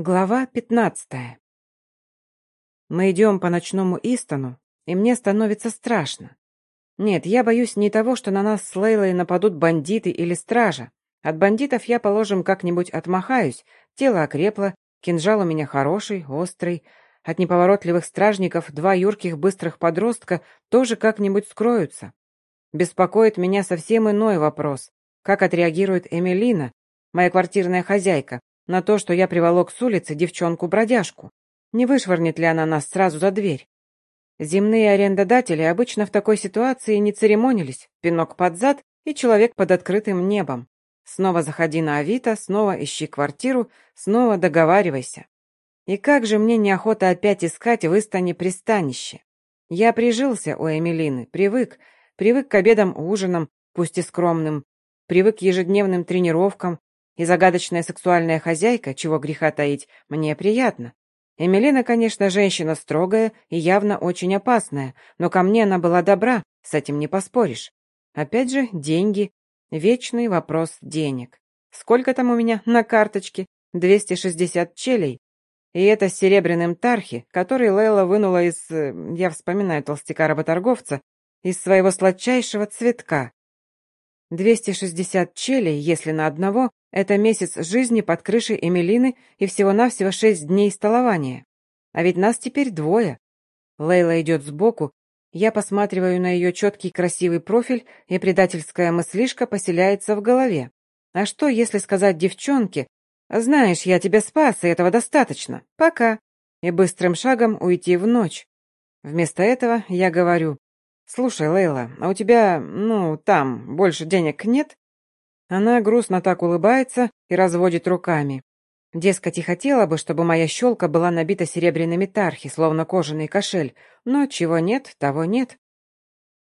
Глава пятнадцатая. Мы идем по ночному Истону, и мне становится страшно. Нет, я боюсь не того, что на нас с Лейлой нападут бандиты или стража. От бандитов я, положим, как-нибудь отмахаюсь, тело окрепло, кинжал у меня хороший, острый. От неповоротливых стражников два юрких быстрых подростка тоже как-нибудь скроются. Беспокоит меня совсем иной вопрос. Как отреагирует Эмилина, моя квартирная хозяйка, на то, что я приволок с улицы девчонку-бродяжку. Не вышвырнет ли она нас сразу за дверь? Земные арендодатели обычно в такой ситуации не церемонились. Пинок под зад и человек под открытым небом. Снова заходи на Авито, снова ищи квартиру, снова договаривайся. И как же мне неохота опять искать в Истане пристанище. Я прижился у Эмилины, привык, привык к обедам, ужинам, пусть и скромным, привык к ежедневным тренировкам, и загадочная сексуальная хозяйка, чего греха таить, мне приятно. Эмилина, конечно, женщина строгая и явно очень опасная, но ко мне она была добра, с этим не поспоришь. Опять же, деньги. Вечный вопрос денег. Сколько там у меня на карточке? 260 челей. И это с серебряным тархи, который Лейла вынула из, э, я вспоминаю толстяка-работорговца, из своего сладчайшего цветка. 260 челей, если на одного, это месяц жизни под крышей Эмилины и всего-навсего шесть дней столования. А ведь нас теперь двое. Лейла идет сбоку, я посматриваю на ее четкий красивый профиль, и предательская мыслишка поселяется в голове. А что, если сказать девчонке, «Знаешь, я тебя спас, и этого достаточно. Пока». И быстрым шагом уйти в ночь. Вместо этого я говорю, «Слушай, Лейла, а у тебя, ну, там, больше денег нет?» Она грустно так улыбается и разводит руками. Дескать, и хотела бы, чтобы моя щелка была набита серебряными тархи, словно кожаный кошель, но чего нет, того нет.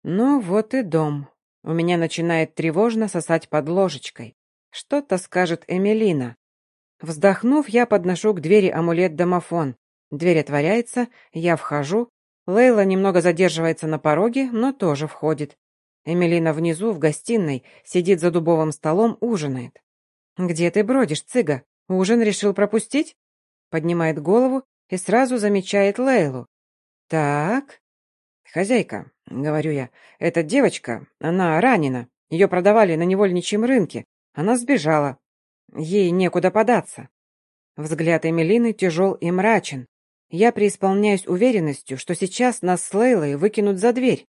Ну вот и дом. У меня начинает тревожно сосать под ложечкой. Что-то скажет Эмилина. Вздохнув, я подношу к двери амулет-домофон. Дверь отворяется, я вхожу, Лейла немного задерживается на пороге, но тоже входит. Эмилина внизу, в гостиной, сидит за дубовым столом, ужинает. «Где ты бродишь, цыга? Ужин решил пропустить?» Поднимает голову и сразу замечает Лейлу. «Так...» «Хозяйка», — говорю я, — «эта девочка, она ранена. Ее продавали на невольничьем рынке. Она сбежала. Ей некуда податься». Взгляд Эмилины тяжел и мрачен. Я преисполняюсь уверенностью, что сейчас нас с Лейлой выкинут за дверь.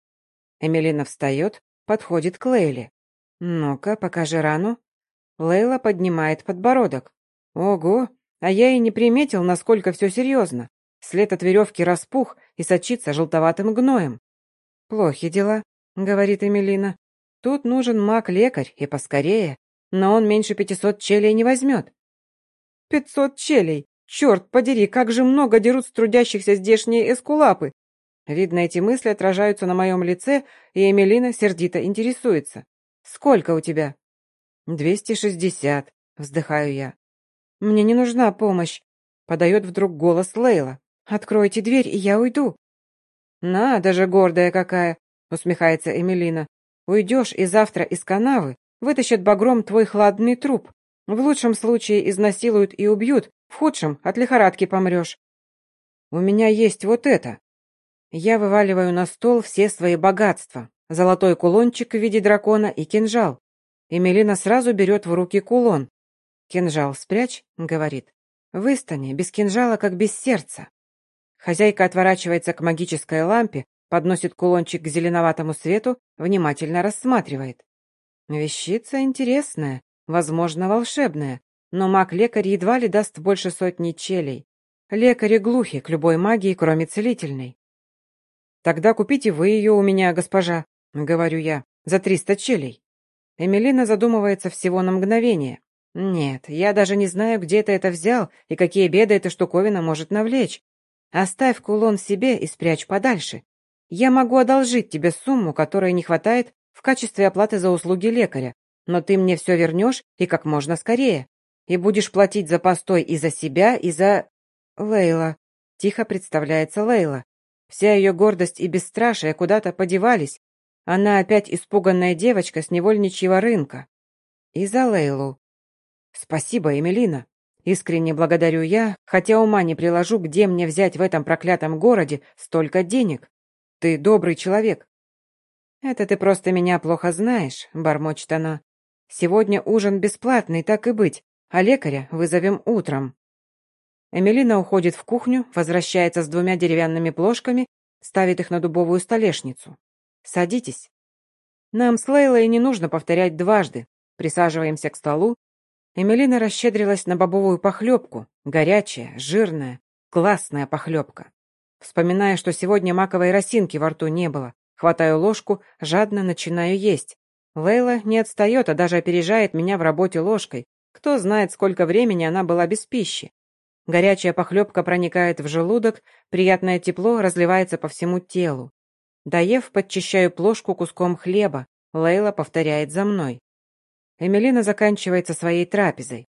Эмилина встает, подходит к Лейле. «Ну-ка, покажи рану». Лейла поднимает подбородок. «Ого, а я и не приметил, насколько все серьезно. След от веревки распух и сочится желтоватым гноем». «Плохи дела», — говорит Эмилина. «Тут нужен маг-лекарь, и поскорее, но он меньше пятисот челей не возьмет». «Пятьсот челей! Черт подери, как же много дерут с трудящихся здешние эскулапы! Видно, эти мысли отражаются на моем лице, и Эмилина сердито интересуется. «Сколько у тебя?» «Двести шестьдесят», — вздыхаю я. «Мне не нужна помощь», — подает вдруг голос Лейла. «Откройте дверь, и я уйду». «Надо же, гордая какая!» — усмехается Эмилина. «Уйдешь, и завтра из канавы вытащат багром твой хладный труп. В лучшем случае изнасилуют и убьют, в худшем от лихорадки помрешь. У меня есть вот это. Я вываливаю на стол все свои богатства. Золотой кулончик в виде дракона и кинжал. Эмилина сразу берет в руки кулон. «Кинжал спрячь», — говорит. «Выстани, без кинжала, как без сердца». Хозяйка отворачивается к магической лампе, подносит кулончик к зеленоватому свету, внимательно рассматривает. Вещица интересная, возможно, волшебная, но маг-лекарь едва ли даст больше сотни челей. Лекари глухи к любой магии, кроме целительной. «Тогда купите вы ее у меня, госпожа», — говорю я, — «за триста челей». Эмилина задумывается всего на мгновение. «Нет, я даже не знаю, где ты это взял и какие беды эта штуковина может навлечь. Оставь кулон себе и спрячь подальше. Я могу одолжить тебе сумму, которой не хватает в качестве оплаты за услуги лекаря, но ты мне все вернешь и как можно скорее и будешь платить за постой и за себя, и за...» «Лейла», — тихо представляется Лейла. Вся ее гордость и бесстрашие куда-то подевались. Она опять испуганная девочка с невольничьего рынка. И за Лейлу. «Спасибо, Эмилина». Искренне благодарю я, хотя ума не приложу, где мне взять в этом проклятом городе столько денег. Ты добрый человек. Это ты просто меня плохо знаешь, бормочет она. Сегодня ужин бесплатный, так и быть, а лекаря вызовем утром. Эмилина уходит в кухню, возвращается с двумя деревянными плошками, ставит их на дубовую столешницу. Садитесь. Нам с Лейлой не нужно повторять дважды. Присаживаемся к столу. Эмилина расщедрилась на бобовую похлебку. Горячая, жирная, классная похлебка. Вспоминая, что сегодня маковой росинки во рту не было, хватаю ложку, жадно начинаю есть. Лейла не отстает, а даже опережает меня в работе ложкой. Кто знает, сколько времени она была без пищи. Горячая похлебка проникает в желудок, приятное тепло разливается по всему телу. Доев, подчищаю плошку куском хлеба. Лейла повторяет за мной. Эмилина заканчивается своей трапезой.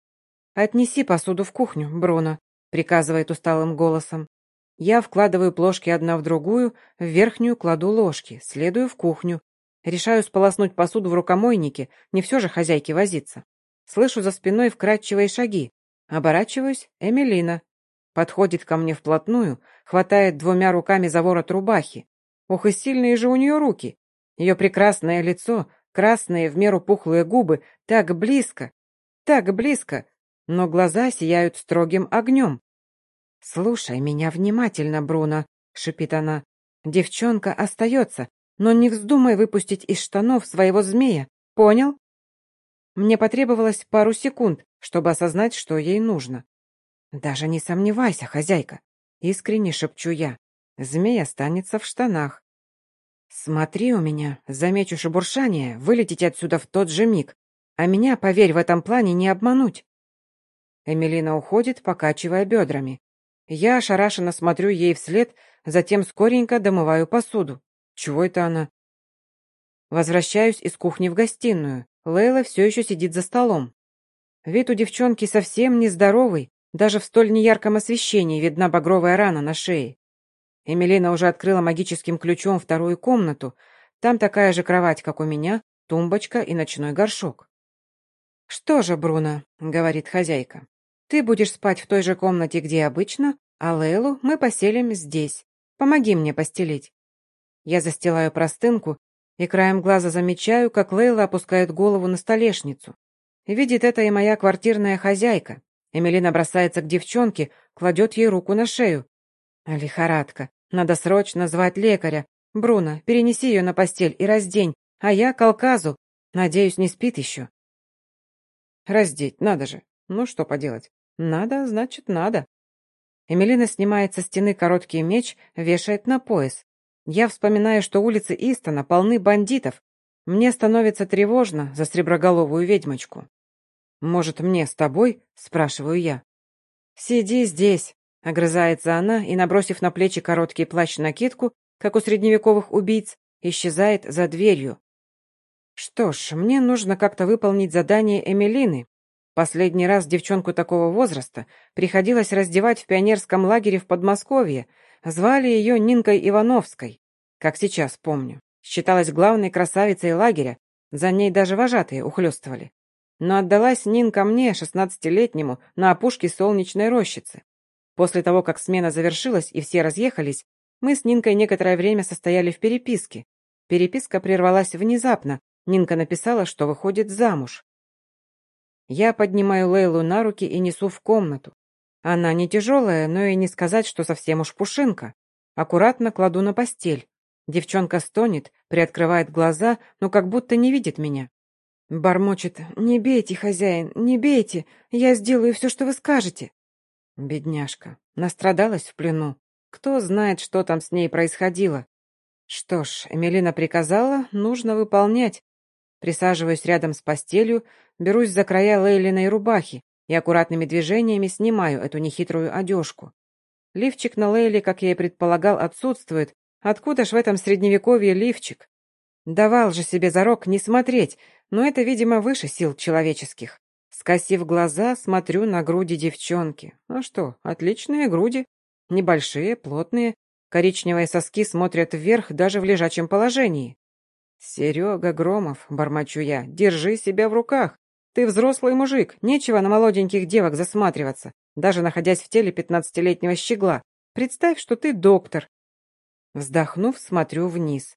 «Отнеси посуду в кухню, Бруно», — приказывает усталым голосом. Я вкладываю плошки одна в другую, в верхнюю кладу ложки, следую в кухню. Решаю сполоснуть посуду в рукомойнике, не все же хозяйке возиться. Слышу за спиной вкрадчивые шаги. Оборачиваюсь, Эмилина. Подходит ко мне вплотную, хватает двумя руками за ворот рубахи. Ох, и сильные же у нее руки. Ее прекрасное лицо, красные в меру пухлые губы, так близко, так близко, но глаза сияют строгим огнем. «Слушай меня внимательно, Бруно», — шипит она. «Девчонка остается, но не вздумай выпустить из штанов своего змея, понял?» Мне потребовалось пару секунд, чтобы осознать, что ей нужно. «Даже не сомневайся, хозяйка», — искренне шепчу я. Змей останется в штанах. Смотри у меня, замечу шебуршание, вылететь отсюда в тот же миг. А меня, поверь, в этом плане не обмануть. Эмилина уходит, покачивая бедрами. Я ошарашенно смотрю ей вслед, затем скоренько домываю посуду. Чего это она? Возвращаюсь из кухни в гостиную. Лейла все еще сидит за столом. Вид у девчонки совсем нездоровый, даже в столь неярком освещении видна багровая рана на шее. Эмилина уже открыла магическим ключом вторую комнату. Там такая же кровать, как у меня, тумбочка и ночной горшок. «Что же, Бруно», — говорит хозяйка, — «ты будешь спать в той же комнате, где обычно, а Лейлу мы поселим здесь. Помоги мне постелить». Я застилаю простынку и краем глаза замечаю, как Лейла опускает голову на столешницу. Видит это и моя квартирная хозяйка. Эмилина бросается к девчонке, кладет ей руку на шею. Лихорадка. Надо срочно звать лекаря. Бруно, перенеси ее на постель и раздень, а я к Алказу. Надеюсь, не спит еще. Раздеть, надо же. Ну, что поделать. Надо, значит, надо. Эмилина снимает со стены короткий меч, вешает на пояс. Я вспоминаю, что улицы Истона полны бандитов. Мне становится тревожно за среброголовую ведьмочку. «Может, мне с тобой?» — спрашиваю я. «Сиди здесь», Огрызается она и, набросив на плечи короткий плащ-накидку, как у средневековых убийц, исчезает за дверью. Что ж, мне нужно как-то выполнить задание Эмилины. Последний раз девчонку такого возраста приходилось раздевать в пионерском лагере в Подмосковье. Звали ее Нинкой Ивановской, как сейчас помню. Считалась главной красавицей лагеря, за ней даже вожатые ухлёстывали. Но отдалась Нинка мне, шестнадцатилетнему, на опушке солнечной рощицы. После того, как смена завершилась и все разъехались, мы с Нинкой некоторое время состояли в переписке. Переписка прервалась внезапно. Нинка написала, что выходит замуж. Я поднимаю Лейлу на руки и несу в комнату. Она не тяжелая, но и не сказать, что совсем уж пушинка. Аккуратно кладу на постель. Девчонка стонет, приоткрывает глаза, но как будто не видит меня. Бормочет «Не бейте, хозяин, не бейте, я сделаю все, что вы скажете». Бедняжка. Настрадалась в плену. Кто знает, что там с ней происходило. Что ж, Эмилина приказала, нужно выполнять. Присаживаюсь рядом с постелью, берусь за края Лейлиной рубахи и аккуратными движениями снимаю эту нехитрую одежку. Лифчик на Лейле, как я и предполагал, отсутствует. Откуда ж в этом средневековье лифчик? Давал же себе зарок не смотреть, но это, видимо, выше сил человеческих. Скосив глаза, смотрю на груди девчонки. А что, отличные груди. Небольшие, плотные. Коричневые соски смотрят вверх даже в лежачем положении. «Серега Громов», — бормочу я, — «держи себя в руках. Ты взрослый мужик, нечего на молоденьких девок засматриваться, даже находясь в теле пятнадцатилетнего щегла. Представь, что ты доктор». Вздохнув, смотрю вниз.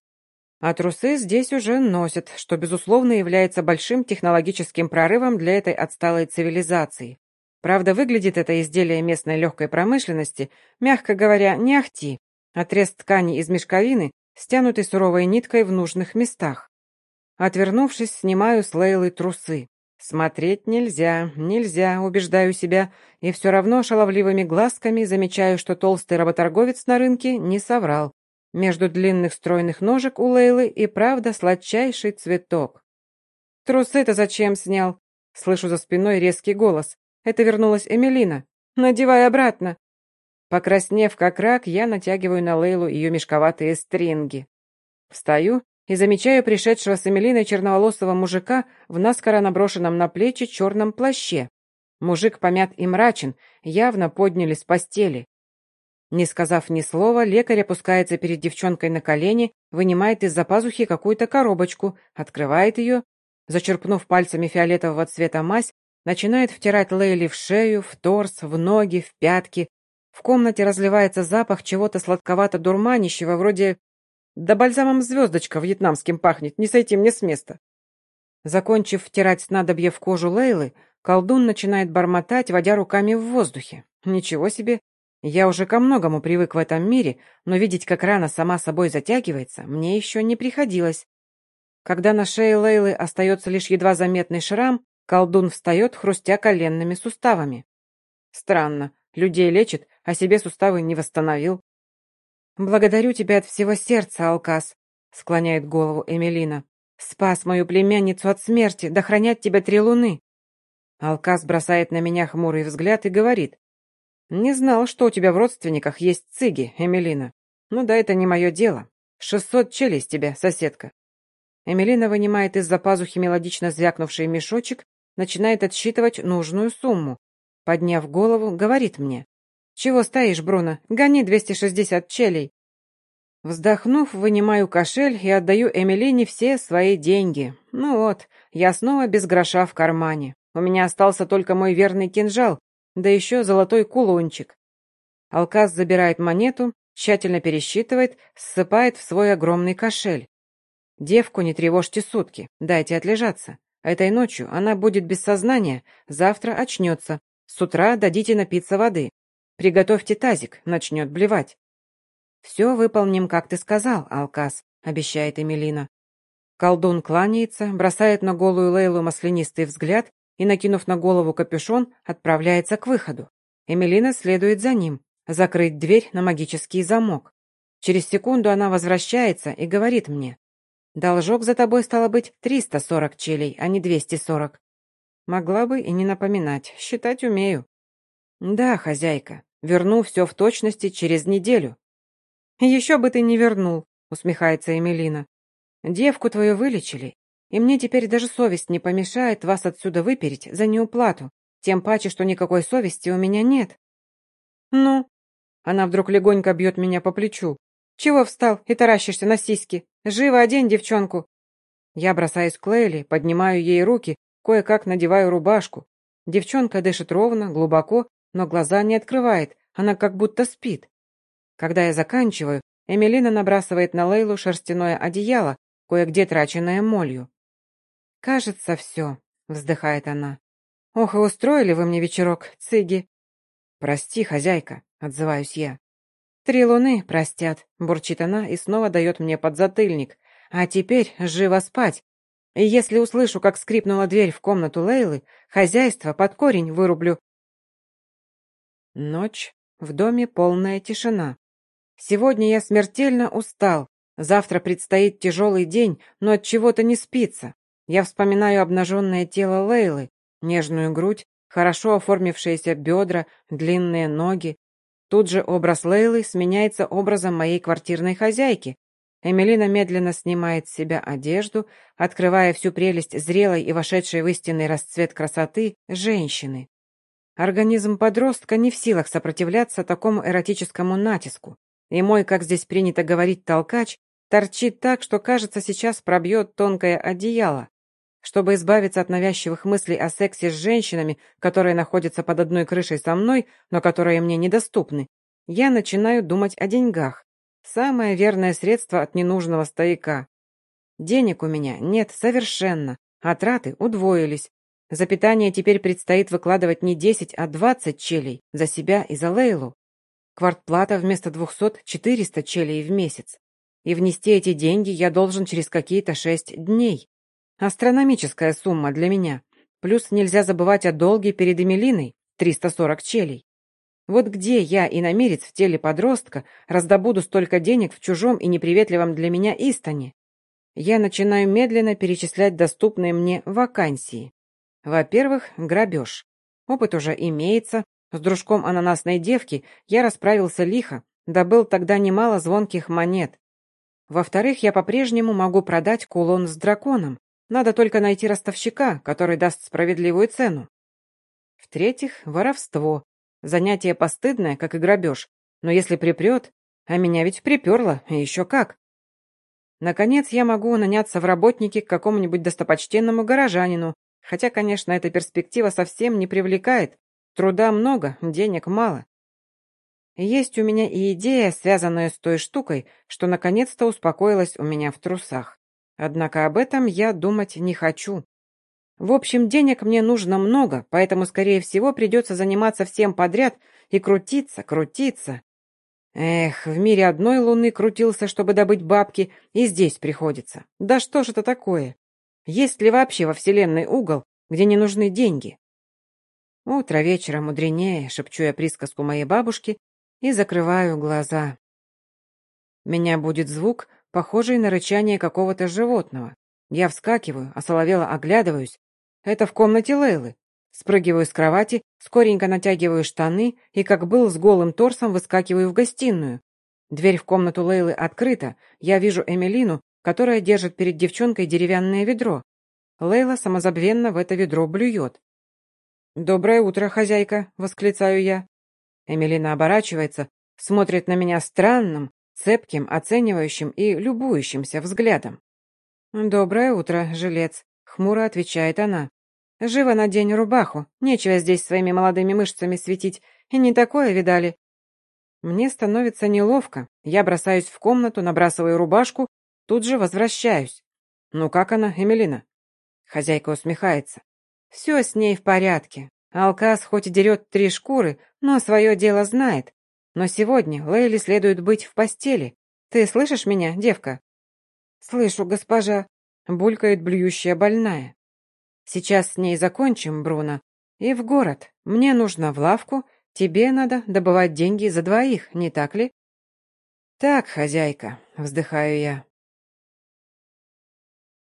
А трусы здесь уже носят, что, безусловно, является большим технологическим прорывом для этой отсталой цивилизации. Правда, выглядит это изделие местной легкой промышленности, мягко говоря, не ахти. Отрез ткани из мешковины, стянутый суровой ниткой в нужных местах. Отвернувшись, снимаю с Лейлы трусы. Смотреть нельзя, нельзя, убеждаю себя, и все равно шаловливыми глазками замечаю, что толстый работорговец на рынке не соврал. Между длинных стройных ножек у Лейлы и правда сладчайший цветок. «Трусы-то зачем снял?» Слышу за спиной резкий голос. Это вернулась Эмилина. «Надевай обратно!» Покраснев как рак, я натягиваю на Лейлу ее мешковатые стринги. Встаю и замечаю пришедшего с Эмилиной черноволосого мужика в наскоро наброшенном на плечи черном плаще. Мужик помят и мрачен, явно подняли с постели. Не сказав ни слова, лекарь опускается перед девчонкой на колени, вынимает из-за пазухи какую-то коробочку, открывает ее, зачерпнув пальцами фиолетового цвета мазь, начинает втирать Лейли в шею, в торс, в ноги, в пятки. В комнате разливается запах чего-то сладковато-дурманящего, вроде «Да бальзамом звездочка вьетнамским пахнет, не сойти мне с места». Закончив втирать снадобье в кожу Лейлы, колдун начинает бормотать, водя руками в воздухе. Ничего себе, я уже ко многому привык в этом мире, но видеть, как рана сама собой затягивается, мне еще не приходилось. Когда на шее Лейлы остается лишь едва заметный шрам, колдун встает, хрустя коленными суставами. Странно, людей лечит, а себе суставы не восстановил. «Благодарю тебя от всего сердца, Алкас», — склоняет голову Эмилина. «Спас мою племянницу от смерти, да хранят тебя три луны». Алкас бросает на меня хмурый взгляд и говорит. «Не знал, что у тебя в родственниках есть цыги, Эмилина. Ну да, это не мое дело. Шестьсот челей с тебя, соседка». Эмилина вынимает из-за пазухи мелодично звякнувший мешочек, начинает отсчитывать нужную сумму. Подняв голову, говорит мне. «Чего стоишь, Бруно? Гони 260 челей». Вздохнув, вынимаю кошель и отдаю Эмилине все свои деньги. Ну вот, я снова без гроша в кармане. У меня остался только мой верный кинжал, да еще золотой кулончик. Алкас забирает монету, тщательно пересчитывает, ссыпает в свой огромный кошель. Девку не тревожьте сутки, дайте отлежаться. Этой ночью она будет без сознания, завтра очнется. С утра дадите напиться воды. Приготовьте тазик, начнет блевать. «Все выполним, как ты сказал, Алкас», — обещает Эмилина. Колдун кланяется, бросает на голую Лейлу маслянистый взгляд и, накинув на голову капюшон, отправляется к выходу. Эмилина следует за ним, закрыть дверь на магический замок. Через секунду она возвращается и говорит мне, «Должок за тобой стало быть 340 челей, а не 240». Могла бы и не напоминать, считать умею. «Да, хозяйка, верну все в точности через неделю». «Еще бы ты не вернул», — усмехается Эмилина. «Девку твою вылечили, и мне теперь даже совесть не помешает вас отсюда выпереть за неуплату, тем паче, что никакой совести у меня нет. Ну? Она вдруг легонько бьет меня по плечу. Чего встал и таращишься на сиськи? Живо одень девчонку. Я бросаюсь к Лейли, поднимаю ей руки, кое-как надеваю рубашку. Девчонка дышит ровно, глубоко, но глаза не открывает, она как будто спит. Когда я заканчиваю, Эмилина набрасывает на Лейлу шерстяное одеяло, кое-где траченное молью. «Кажется, все», — вздыхает она. «Ох, и устроили вы мне вечерок, цыги!» «Прости, хозяйка», — отзываюсь я. «Три луны простят», — бурчит она и снова дает мне подзатыльник. «А теперь живо спать. И если услышу, как скрипнула дверь в комнату Лейлы, хозяйство под корень вырублю». Ночь. В доме полная тишина. Сегодня я смертельно устал. Завтра предстоит тяжелый день, но от чего-то не спится. Я вспоминаю обнаженное тело Лейлы, нежную грудь, хорошо оформившиеся бедра, длинные ноги. Тут же образ Лейлы сменяется образом моей квартирной хозяйки. Эмилина медленно снимает с себя одежду, открывая всю прелесть зрелой и вошедшей в истинный расцвет красоты женщины. Организм подростка не в силах сопротивляться такому эротическому натиску, и мой, как здесь принято говорить, толкач торчит так, что, кажется, сейчас пробьет тонкое одеяло. Чтобы избавиться от навязчивых мыслей о сексе с женщинами, которые находятся под одной крышей со мной, но которые мне недоступны, я начинаю думать о деньгах. Самое верное средство от ненужного стояка. Денег у меня нет совершенно, а траты удвоились. За питание теперь предстоит выкладывать не 10, а 20 челей за себя и за Лейлу. Квартплата вместо 200 – 400 челей в месяц. И внести эти деньги я должен через какие-то шесть дней. Астрономическая сумма для меня. Плюс нельзя забывать о долге перед Эмилиной – 340 челей. Вот где я, и намерец в теле подростка, раздобуду столько денег в чужом и неприветливом для меня Истане? Я начинаю медленно перечислять доступные мне вакансии. Во-первых, грабеж. Опыт уже имеется. С дружком ананасной девки я расправился лихо, добыл тогда немало звонких монет. Во-вторых, я по-прежнему могу продать кулон с драконом, надо только найти ростовщика, который даст справедливую цену. В-третьих, воровство. Занятие постыдное, как и грабеж. Но если припрет, а меня ведь приперло, и еще как. Наконец, я могу наняться в работники к какому-нибудь достопочтенному горожанину, хотя, конечно, эта перспектива совсем не привлекает. Труда много, денег мало. Есть у меня и идея, связанная с той штукой, что наконец-то успокоилась у меня в трусах. Однако об этом я думать не хочу. В общем, денег мне нужно много, поэтому, скорее всего, придется заниматься всем подряд и крутиться, крутиться. Эх, в мире одной луны крутился, чтобы добыть бабки, и здесь приходится. Да что же это такое? Есть ли вообще во Вселенной угол, где не нужны деньги? Утро вечера мудренее, шепчу я присказку моей бабушки и закрываю глаза. Меня будет звук, похожий на рычание какого-то животного. Я вскакиваю, осоловело оглядываюсь. Это в комнате Лейлы. Спрыгиваю с кровати, скоренько натягиваю штаны и, как был с голым торсом, выскакиваю в гостиную. Дверь в комнату Лейлы открыта. Я вижу Эмилину, которая держит перед девчонкой деревянное ведро. Лейла самозабвенно в это ведро блюет. «Доброе утро, хозяйка!» — восклицаю я. Эмилина оборачивается, смотрит на меня странным, цепким, оценивающим и любующимся взглядом. «Доброе утро, жилец», — хмуро отвечает она. «Живо надень рубаху, нечего здесь своими молодыми мышцами светить, и не такое видали». Мне становится неловко, я бросаюсь в комнату, набрасываю рубашку, тут же возвращаюсь. «Ну как она, Эмилина?» Хозяйка усмехается. «Все с ней в порядке. Алкас хоть и дерет три шкуры, но свое дело знает. Но сегодня Лейли следует быть в постели. Ты слышишь меня, девка?» «Слышу, госпожа», — булькает блюющая больная. «Сейчас с ней закончим, Бруно, и в город. Мне нужно в лавку, тебе надо добывать деньги за двоих, не так ли?» «Так, хозяйка», — вздыхаю я.